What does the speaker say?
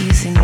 using